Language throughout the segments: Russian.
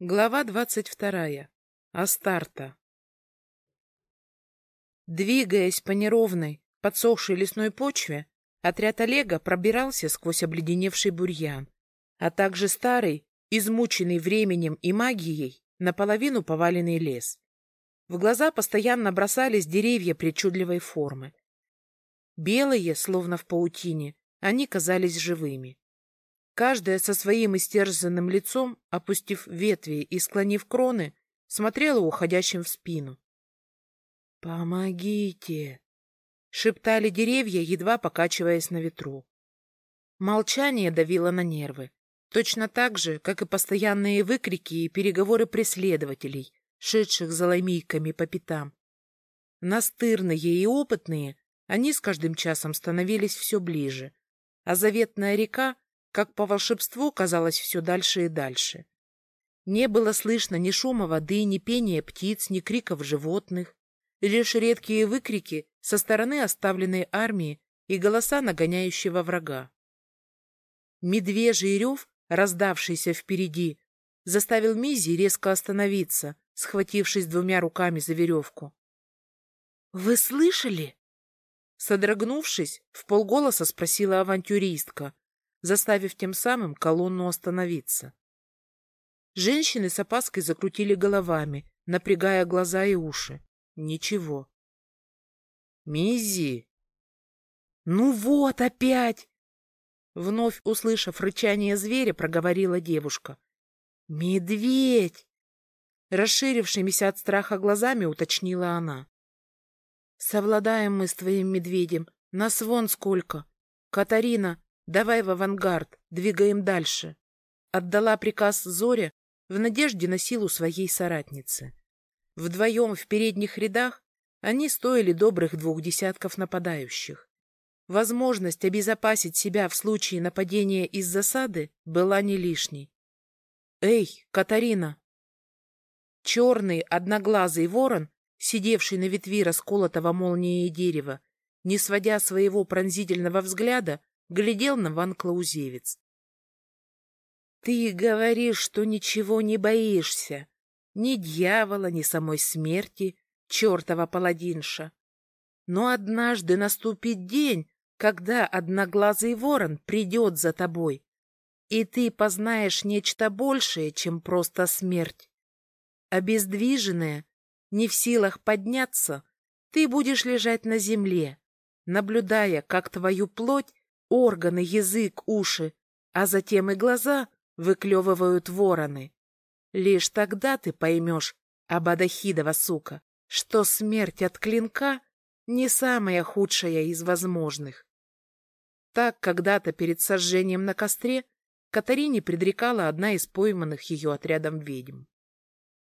Глава двадцать вторая. Астарта. Двигаясь по неровной, подсохшей лесной почве, отряд Олега пробирался сквозь обледеневший бурьян, а также старый, измученный временем и магией, наполовину поваленный лес. В глаза постоянно бросались деревья причудливой формы. Белые, словно в паутине, они казались живыми. Каждая со своим истерзанным лицом, опустив ветви и склонив кроны, смотрела уходящим в спину. «Помогите!» — шептали деревья, едва покачиваясь на ветру. Молчание давило на нервы, точно так же, как и постоянные выкрики и переговоры преследователей, шедших за лаймейками по пятам. Настырные и опытные, они с каждым часом становились все ближе, а заветная река как по волшебству казалось все дальше и дальше. Не было слышно ни шума воды, ни пения птиц, ни криков животных, лишь редкие выкрики со стороны оставленной армии и голоса нагоняющего врага. Медвежий рев, раздавшийся впереди, заставил Мизи резко остановиться, схватившись двумя руками за веревку. — Вы слышали? Содрогнувшись, в полголоса спросила авантюристка, заставив тем самым колонну остановиться. Женщины с опаской закрутили головами, напрягая глаза и уши. Ничего. «Миззи!» «Ну вот опять!» Вновь услышав рычание зверя, проговорила девушка. «Медведь!» Расширившимися от страха глазами уточнила она. «Совладаем мы с твоим медведем. Нас вон сколько. Катарина, Давай в авангард, двигаем дальше. Отдала приказ Зоре в надежде на силу своей соратницы. Вдвоем в передних рядах они стоили добрых двух десятков нападающих. Возможность обезопасить себя в случае нападения из засады была не лишней. «Эй, Катарина!» Черный одноглазый ворон, сидевший на ветви расколотого молнией дерева, не сводя своего пронзительного взгляда, глядел на Ван Клаузевец. — Ты говоришь, что ничего не боишься, ни дьявола, ни самой смерти, чертова паладинша. Но однажды наступит день, когда одноглазый ворон придет за тобой, и ты познаешь нечто большее, чем просто смерть. Обездвиженная, не в силах подняться, ты будешь лежать на земле, наблюдая, как твою плоть органы, язык, уши, а затем и глаза выклевывают вороны. Лишь тогда ты поймешь, Абадахидова сука, что смерть от клинка не самая худшая из возможных. Так когда-то перед сожжением на костре Катарине предрекала одна из пойманных ее отрядом ведьм.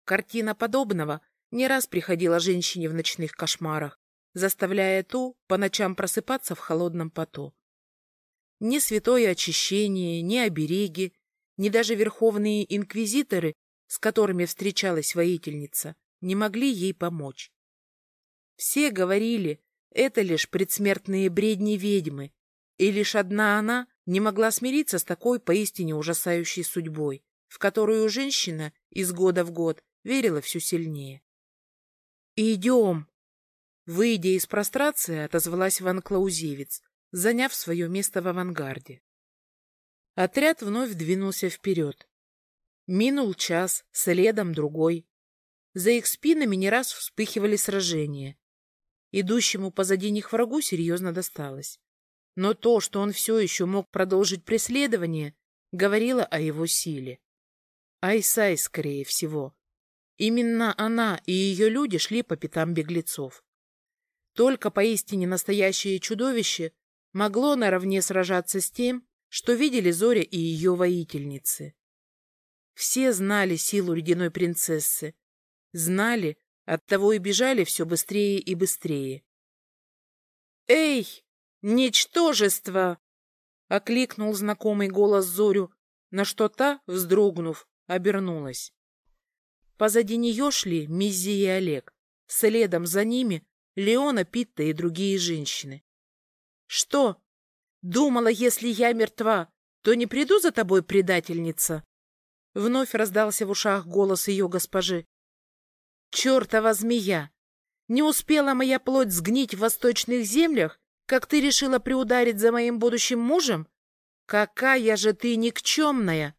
Картина подобного не раз приходила женщине в ночных кошмарах, заставляя ту по ночам просыпаться в холодном поту. Ни святое очищение, ни обереги, ни даже верховные инквизиторы, с которыми встречалась воительница, не могли ей помочь. Все говорили, это лишь предсмертные бредни ведьмы, и лишь одна она не могла смириться с такой поистине ужасающей судьбой, в которую женщина из года в год верила все сильнее. «Идем!» Выйдя из прострации, отозвалась Ван Клаузевец, заняв свое место в авангарде. Отряд вновь двинулся вперед. Минул час, следом другой. За их спинами не раз вспыхивали сражения. Идущему позади них врагу серьезно досталось. Но то, что он все еще мог продолжить преследование, говорило о его силе. Айсай, скорее всего. Именно она и ее люди шли по пятам беглецов. Только поистине настоящее чудовище могло наравне сражаться с тем, что видели Зоря и ее воительницы. Все знали силу ледяной принцессы, знали, оттого и бежали все быстрее и быстрее. «Эй, ничтожество!» — окликнул знакомый голос Зорю, на что та, вздрогнув, обернулась. Позади нее шли Миззи и Олег, следом за ними Леона, Питта и другие женщины. Что? Думала, если я мертва, то не приду за тобой, предательница? Вновь раздался в ушах голос ее госпожи. «Чертова змея! Не успела моя плоть сгнить в восточных землях, как ты решила приударить за моим будущим мужем? Какая же ты никчемная!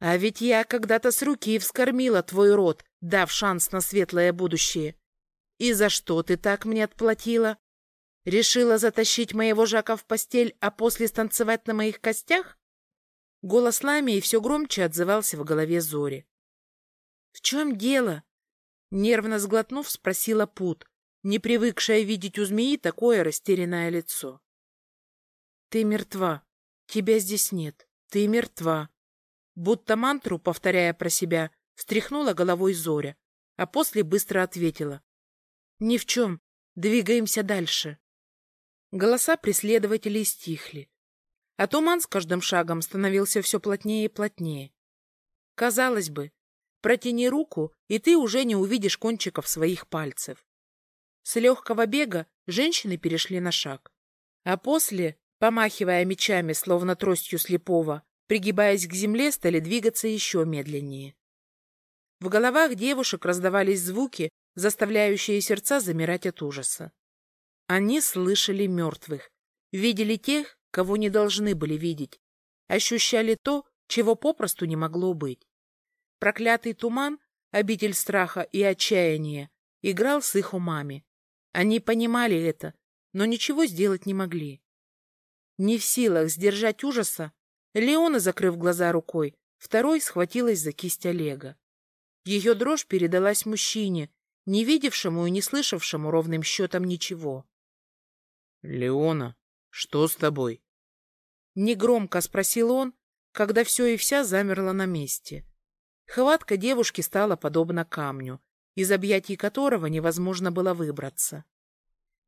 А ведь я когда-то с руки вскормила твой род, дав шанс на светлое будущее. И за что ты так мне отплатила? Решила затащить моего Жака в постель, а после станцевать на моих костях? Голос Ламии все громче отзывался в голове Зори. — В чем дело? — нервно сглотнув, спросила Пут, не привыкшая видеть у змеи такое растерянное лицо. — Ты мертва. Тебя здесь нет. Ты мертва. Будто мантру, повторяя про себя, встряхнула головой Зоря, а после быстро ответила. — Ни в чем. Двигаемся дальше. Голоса преследователей стихли, а туман с каждым шагом становился все плотнее и плотнее. Казалось бы, протяни руку, и ты уже не увидишь кончиков своих пальцев. С легкого бега женщины перешли на шаг, а после, помахивая мечами, словно тростью слепого, пригибаясь к земле, стали двигаться еще медленнее. В головах девушек раздавались звуки, заставляющие сердца замирать от ужаса. Они слышали мертвых, видели тех, кого не должны были видеть, ощущали то, чего попросту не могло быть. Проклятый туман, обитель страха и отчаяния, играл с их умами. Они понимали это, но ничего сделать не могли. Не в силах сдержать ужаса, Леона, закрыв глаза рукой, второй схватилась за кисть Олега. Ее дрожь передалась мужчине, не видевшему и не слышавшему ровным счетом ничего. — Леона, что с тобой? Негромко спросил он, когда все и вся замерло на месте. Хватка девушки стала подобна камню, из объятий которого невозможно было выбраться.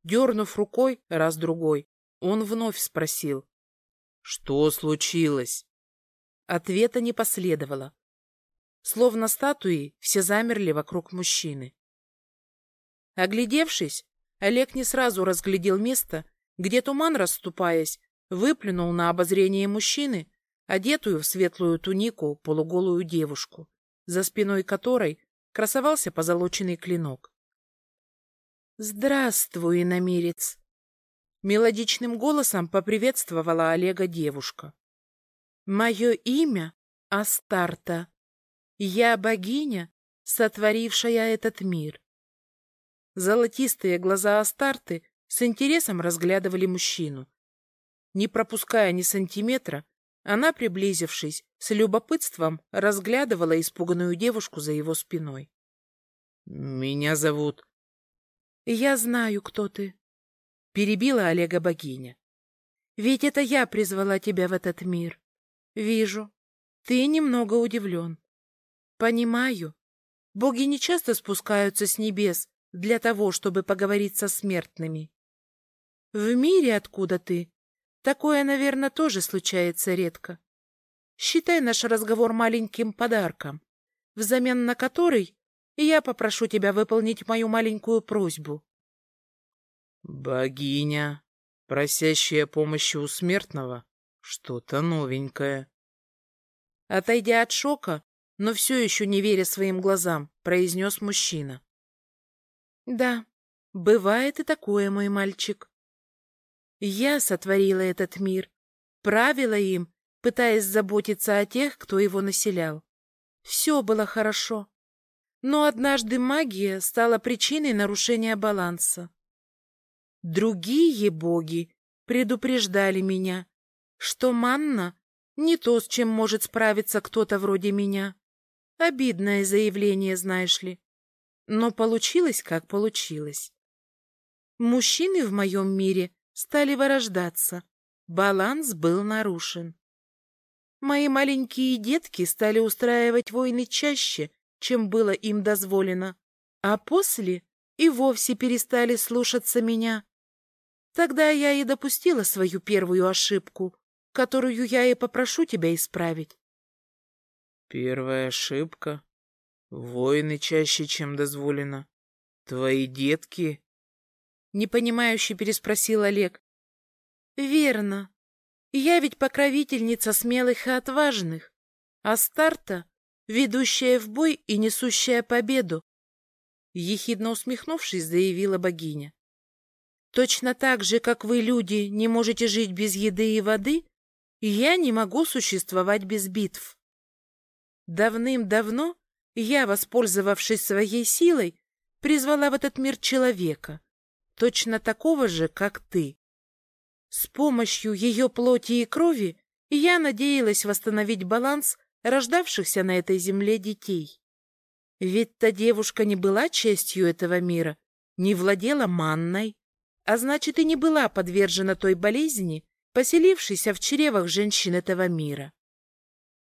Дернув рукой раз-другой, он вновь спросил. — Что случилось? Ответа не последовало. Словно статуи, все замерли вокруг мужчины. Оглядевшись, Олег не сразу разглядел место, где туман, расступаясь, выплюнул на обозрение мужчины, одетую в светлую тунику полуголую девушку, за спиной которой красовался позолоченный клинок. «Здравствуй, намерец!» Мелодичным голосом поприветствовала Олега девушка. «Мое имя Астарта. Я богиня, сотворившая этот мир. Золотистые глаза Астарты с интересом разглядывали мужчину. Не пропуская ни сантиметра, она, приблизившись, с любопытством разглядывала испуганную девушку за его спиной. — Меня зовут... — Я знаю, кто ты, — перебила Олега богиня. — Ведь это я призвала тебя в этот мир. Вижу, ты немного удивлен. Понимаю, боги не часто спускаются с небес, для того, чтобы поговорить со смертными. В мире, откуда ты, такое, наверное, тоже случается редко. Считай наш разговор маленьким подарком, взамен на который я попрошу тебя выполнить мою маленькую просьбу. Богиня, просящая помощи у смертного, что-то новенькое. Отойдя от шока, но все еще не веря своим глазам, произнес мужчина. Да, бывает и такое, мой мальчик. Я сотворила этот мир, правила им, пытаясь заботиться о тех, кто его населял. Все было хорошо. Но однажды магия стала причиной нарушения баланса. Другие боги предупреждали меня, что манна не то, с чем может справиться кто-то вроде меня. Обидное заявление, знаешь ли. Но получилось, как получилось. Мужчины в моем мире стали вырождаться. Баланс был нарушен. Мои маленькие детки стали устраивать войны чаще, чем было им дозволено, а после и вовсе перестали слушаться меня. Тогда я и допустила свою первую ошибку, которую я и попрошу тебя исправить. Первая ошибка? Воины чаще, чем дозволено. Твои детки? Непонимающе переспросил Олег. Верно. Я ведь покровительница смелых и отважных. А старта ведущая в бой и несущая победу. Ехидно усмехнувшись, заявила богиня. Точно так же, как вы, люди, не можете жить без еды и воды, я не могу существовать без битв. Давным-давно я, воспользовавшись своей силой, призвала в этот мир человека, точно такого же, как ты. С помощью ее плоти и крови я надеялась восстановить баланс рождавшихся на этой земле детей. Ведь та девушка не была частью этого мира, не владела манной, а значит и не была подвержена той болезни, поселившейся в чревах женщин этого мира.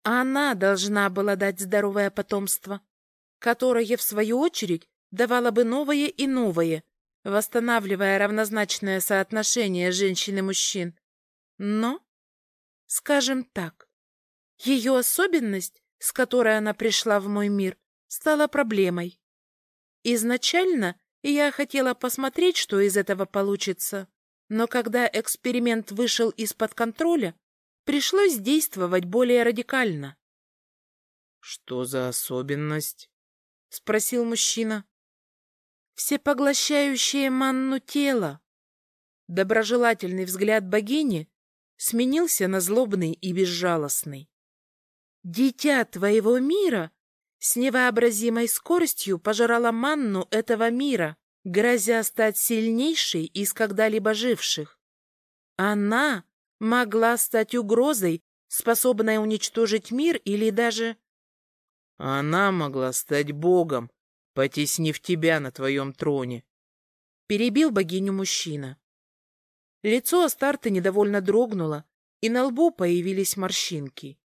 Она должна была дать здоровое потомство, которое, в свою очередь, давало бы новое и новое, восстанавливая равнозначное соотношение женщин и мужчин. Но, скажем так, ее особенность, с которой она пришла в мой мир, стала проблемой. Изначально я хотела посмотреть, что из этого получится, но когда эксперимент вышел из-под контроля, пришлось действовать более радикально. — Что за особенность? — спросил мужчина. — Всепоглощающее манну тело. Доброжелательный взгляд богини сменился на злобный и безжалостный. Дитя твоего мира с невообразимой скоростью пожирала манну этого мира, грозя стать сильнейшей из когда-либо живших. Она могла стать угрозой, способной уничтожить мир или даже... Она могла стать богом, потеснив тебя на твоем троне. Перебил богиню мужчина. Лицо Астарты недовольно дрогнуло, и на лбу появились морщинки.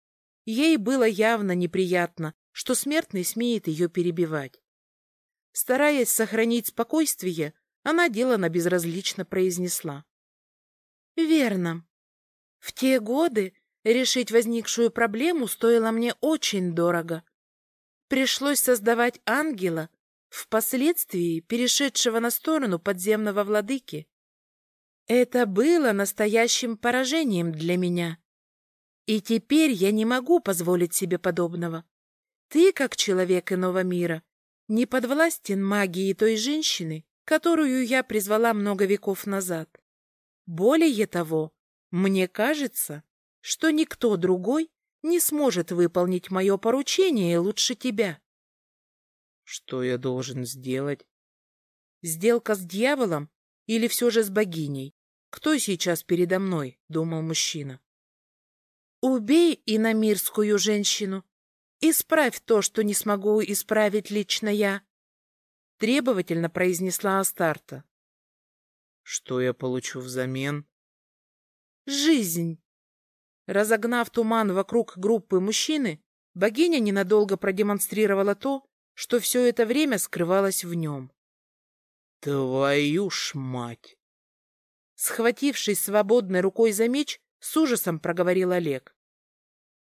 Ей было явно неприятно, что смертный смеет ее перебивать. Стараясь сохранить спокойствие, она делано безразлично произнесла. — Верно. В те годы решить возникшую проблему стоило мне очень дорого. Пришлось создавать ангела, впоследствии перешедшего на сторону подземного владыки. Это было настоящим поражением для меня. И теперь я не могу позволить себе подобного. Ты, как человек иного мира, не подвластен магии той женщины, которую я призвала много веков назад. Более того, мне кажется, что никто другой не сможет выполнить мое поручение лучше тебя. Что я должен сделать? Сделка с дьяволом или все же с богиней? Кто сейчас передо мной? — думал мужчина. Убей иномирскую женщину Исправь то, что не смогу исправить лично я, — требовательно произнесла Астарта. — Что я получу взамен? — Жизнь. Разогнав туман вокруг группы мужчины, богиня ненадолго продемонстрировала то, что все это время скрывалось в нем. — Твою ж мать! Схватившись свободной рукой за меч, с ужасом проговорил Олег.